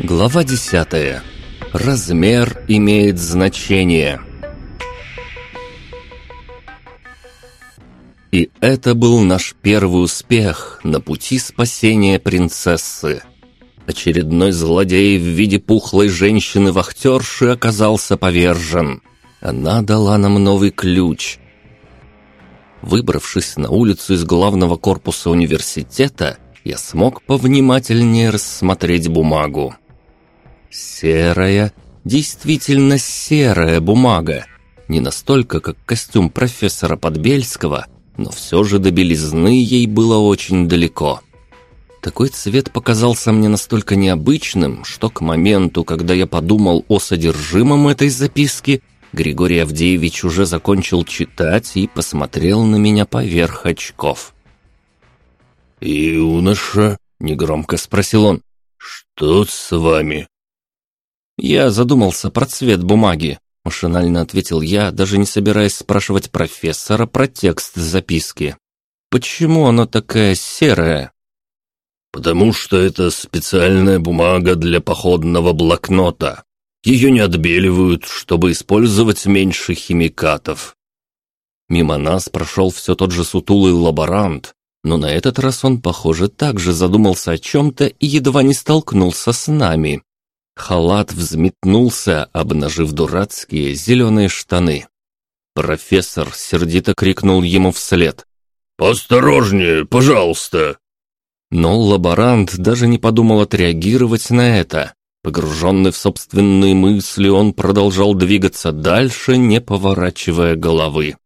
Глава 10. Размер имеет значение. И это был наш первый успех на пути спасения принцессы. Очередной злодей в виде пухлой женщины-вахтерши оказался повержен. Она дала нам новый ключ. Выбравшись на улицу из главного корпуса университета, я смог повнимательнее рассмотреть бумагу. Серая, действительно серая бумага. Не настолько, как костюм профессора Подбельского, но все же до белизны ей было очень далеко. Такой цвет показался мне настолько необычным, что к моменту, когда я подумал о содержимом этой записки, Григорий Авдеевич уже закончил читать и посмотрел на меня поверх очков. «Юноша?» — негромко спросил он. «Что с вами?» «Я задумался про цвет бумаги», — машинально ответил я, даже не собираясь спрашивать профессора про текст записки. «Почему она такая серая?» «Потому что это специальная бумага для походного блокнота. Ее не отбеливают, чтобы использовать меньше химикатов». Мимо нас прошел все тот же сутулый лаборант, но на этот раз он, похоже, также задумался о чем-то и едва не столкнулся с нами. Халат взметнулся, обнажив дурацкие зеленые штаны. Профессор сердито крикнул ему вслед. «Посторожнее, пожалуйста!» Но лаборант даже не подумал отреагировать на это. Погруженный в собственные мысли, он продолжал двигаться дальше, не поворачивая головы.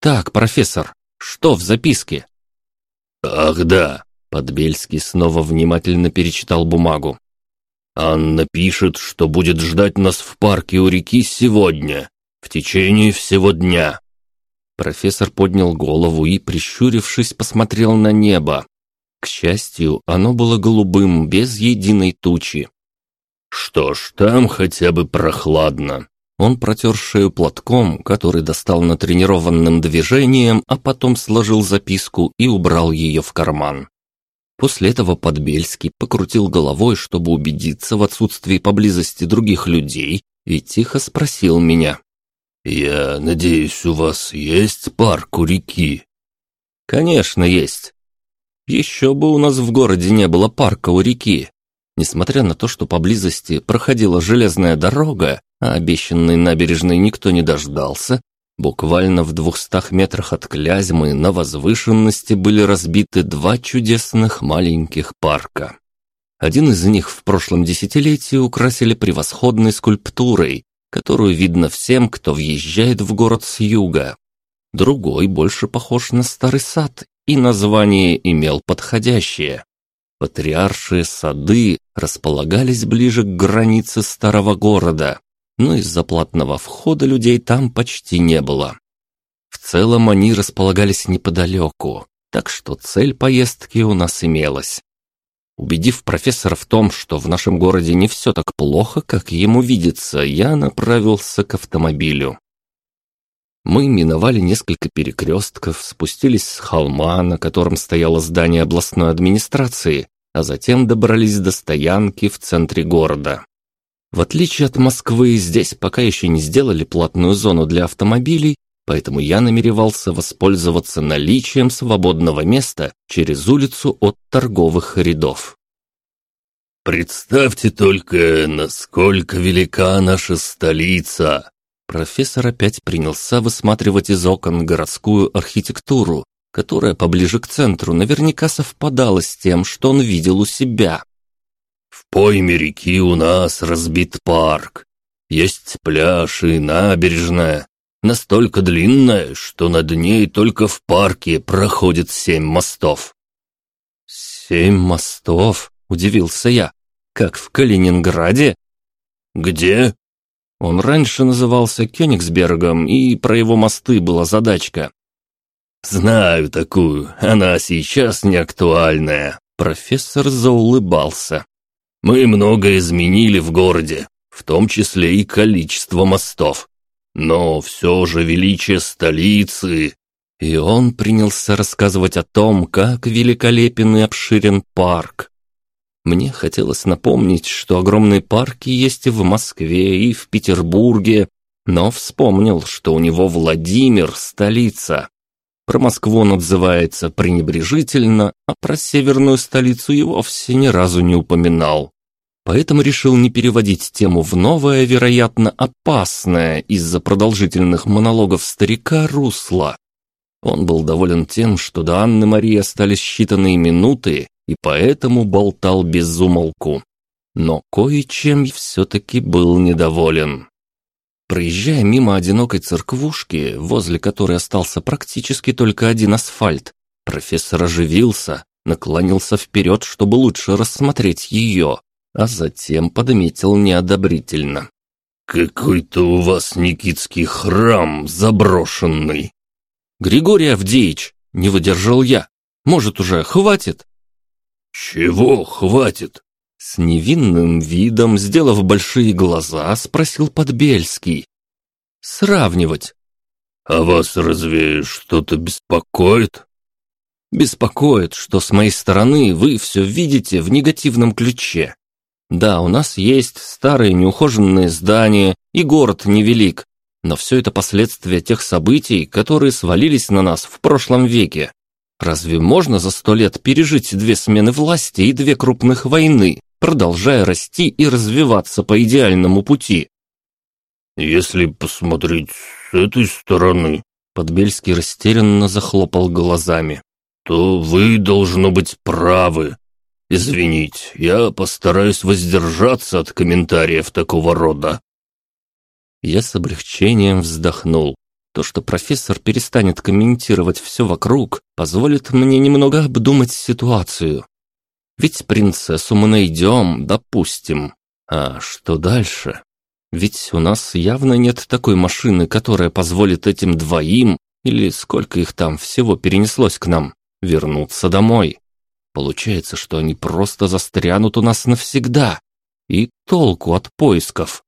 «Так, профессор, что в записке?» «Ах да!» Подбельский снова внимательно перечитал бумагу. «Анна пишет, что будет ждать нас в парке у реки сегодня, в течение всего дня». Профессор поднял голову и, прищурившись, посмотрел на небо. К счастью, оно было голубым, без единой тучи. «Что ж, там хотя бы прохладно». Он протер шею платком, который достал натренированным движением, а потом сложил записку и убрал ее в карман. После этого Подбельский покрутил головой, чтобы убедиться в отсутствии поблизости других людей, и тихо спросил меня. «Я надеюсь, у вас есть парк у реки?» «Конечно, есть. Еще бы у нас в городе не было парка у реки. Несмотря на то, что поблизости проходила железная дорога, а обещанной набережной никто не дождался, буквально в двухстах метрах от Клязьмы на возвышенности были разбиты два чудесных маленьких парка. Один из них в прошлом десятилетии украсили превосходной скульптурой, которую видно всем, кто въезжает в город с юга. Другой больше похож на старый сад, и название имел подходящее. Патриаршие сады располагались ближе к границе старого города, но из-за платного входа людей там почти не было. В целом они располагались неподалеку, так что цель поездки у нас имелась. Убедив профессора в том, что в нашем городе не все так плохо, как ему видится, я направился к автомобилю. Мы миновали несколько перекрестков, спустились с холма, на котором стояло здание областной администрации, а затем добрались до стоянки в центре города. В отличие от Москвы, здесь пока еще не сделали платную зону для автомобилей, поэтому я намеревался воспользоваться наличием свободного места через улицу от торговых рядов. «Представьте только, насколько велика наша столица!» Профессор опять принялся высматривать из окон городскую архитектуру, которая поближе к центру наверняка совпадала с тем, что он видел у себя. В пойме реки у нас разбит парк. Есть пляж и набережная, настолько длинная, что над ней только в парке проходит семь мостов». «Семь мостов?» – удивился я. «Как в Калининграде?» «Где?» Он раньше назывался Кёнигсбергом, и про его мосты была задачка. «Знаю такую, она сейчас не актуальная». Профессор заулыбался. Мы много изменили в городе, в том числе и количество мостов. Но все же величие столицы... И он принялся рассказывать о том, как великолепен и обширен парк. Мне хотелось напомнить, что огромные парки есть и в Москве, и в Петербурге, но вспомнил, что у него Владимир – столица. Про Москву он отзывается пренебрежительно, а про северную столицу и вовсе ни разу не упоминал. Поэтому решил не переводить тему в новое, вероятно, опасное из-за продолжительных монологов старика русло. Он был доволен тем, что до Анны Марии остались считанные минуты, и поэтому болтал без умолку. Но кое-чем все-таки был недоволен. Проезжая мимо одинокой церквушки, возле которой остался практически только один асфальт, профессор оживился, наклонился вперед, чтобы лучше рассмотреть ее, а затем подметил неодобрительно. «Какой-то у вас Никитский храм заброшенный!» «Григорий Авдеевич!» — не выдержал я. «Может, уже хватит?» «Чего хватит?» С невинным видом, сделав большие глаза, спросил Подбельский. «Сравнивать». «А вас разве что-то беспокоит?» «Беспокоит, что с моей стороны вы все видите в негативном ключе. Да, у нас есть старые неухоженные здания, и город невелик, но все это последствия тех событий, которые свалились на нас в прошлом веке. Разве можно за сто лет пережить две смены власти и две крупных войны, продолжая расти и развиваться по идеальному пути? Если посмотреть с этой стороны, Подбельский растерянно захлопал глазами, то вы, должно быть, правы. Извините, я постараюсь воздержаться от комментариев такого рода. Я с облегчением вздохнул. То, что профессор перестанет комментировать все вокруг, позволит мне немного обдумать ситуацию. Ведь принцессу мы найдем, допустим. А что дальше? Ведь у нас явно нет такой машины, которая позволит этим двоим, или сколько их там всего перенеслось к нам, вернуться домой. Получается, что они просто застрянут у нас навсегда. И толку от поисков.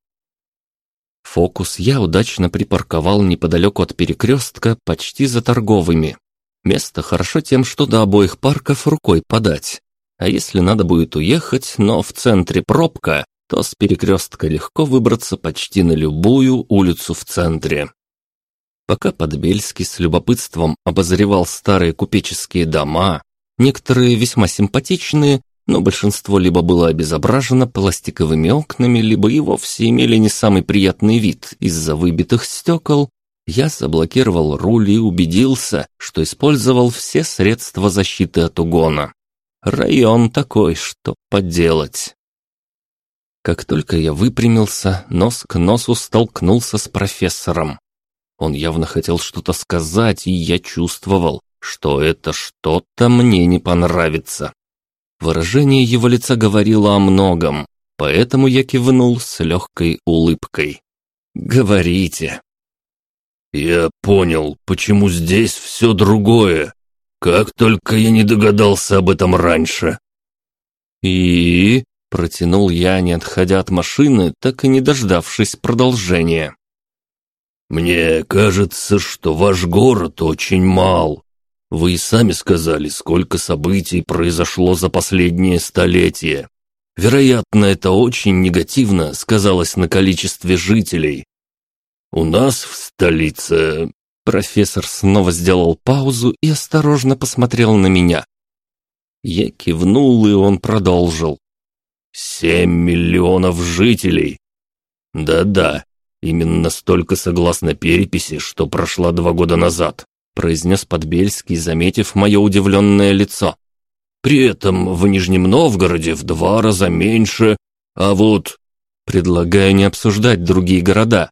Фокус я удачно припарковал неподалеку от перекрестка, почти за торговыми. Место хорошо тем, что до обоих парков рукой подать. А если надо будет уехать, но в центре пробка, то с перекрестка легко выбраться почти на любую улицу в центре. Пока Подбельский с любопытством обозревал старые купеческие дома, некоторые весьма симпатичные, но большинство либо было обезображено пластиковыми окнами, либо и вовсе имели не самый приятный вид из-за выбитых стекол, я заблокировал руль и убедился, что использовал все средства защиты от угона. Район такой, что поделать. Как только я выпрямился, нос к носу столкнулся с профессором. Он явно хотел что-то сказать, и я чувствовал, что это что-то мне не понравится. Выражение его лица говорило о многом, поэтому я кивнул с легкой улыбкой. «Говорите». «Я понял, почему здесь все другое. Как только я не догадался об этом раньше». «И...» — протянул я, не отходя от машины, так и не дождавшись продолжения. «Мне кажется, что ваш город очень мал. Вы и сами сказали, сколько событий произошло за последние столетия. Вероятно, это очень негативно сказалось на количестве жителей. У нас в столице...» Профессор снова сделал паузу и осторожно посмотрел на меня. Я кивнул, и он продолжил. «Семь миллионов жителей!» «Да-да, именно столько согласно переписи, что прошла два года назад произнес Подбельский, заметив мое удивленное лицо. «При этом в Нижнем Новгороде в два раза меньше, а вот...» «Предлагаю не обсуждать другие города.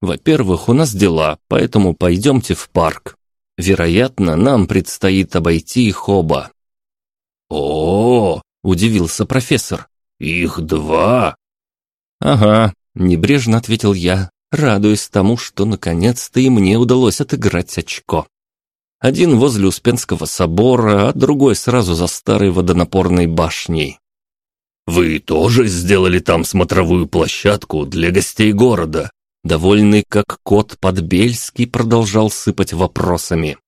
Во-первых, у нас дела, поэтому пойдемте в парк. Вероятно, нам предстоит обойти их оба». «О, -о, -о удивился профессор. «Их два?» «Ага», — небрежно ответил я, радуясь тому, что наконец-то и мне удалось отыграть очко. Один возле Успенского собора, а другой сразу за старой водонапорной башней. «Вы тоже сделали там смотровую площадку для гостей города?» Довольный как кот Подбельский продолжал сыпать вопросами.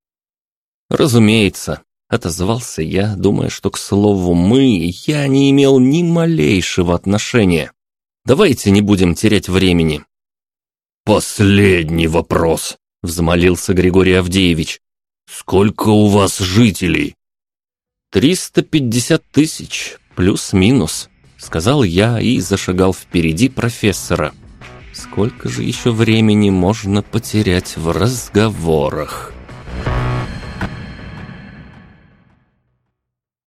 «Разумеется», — отозвался я, думая, что к слову «мы» я не имел ни малейшего отношения. «Давайте не будем терять времени». «Последний вопрос», — взмолился Григорий Авдеевич. «Сколько у вас жителей?» «Триста пятьдесят тысяч, плюс-минус», — сказал я и зашагал впереди профессора. «Сколько же еще времени можно потерять в разговорах?»